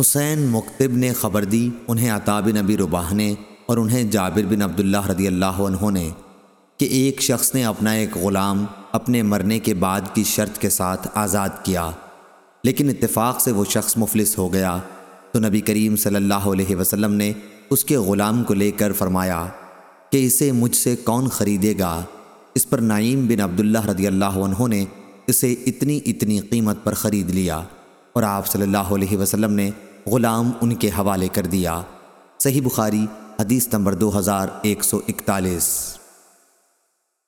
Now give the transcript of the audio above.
حسین مکتب نے خبر دی، انہیں عطا بن نبی رباہ نے اور انہیں جابر بن عبداللہ رضی اللہ عنہ نے کہ ایک شخص نے اپنا ایک غلام اپنے مرنے کے بعد کی شرط کے ساتھ آزاد کیا۔ لیکن اتفاق سے وہ شخص مفلس ہو گیا۔ تو نبی کریم صلی اللہ علیہ وسلم نے اس کے غلام کو لے کر فرمایا کہ اسے مجھ سے کون خریدے گا؟ اس پر نعیم بن عبداللہ رضی اللہ عنہ نے اسے اتنی اتنی قیمت پر خرید لیا۔ اور آپ صلی اللہ علیہ وسلم نے غلام ان کے حوالے کر دیا۔ صحیح بخاری نے غلام دو ہزار ایک سو اکتالیس۔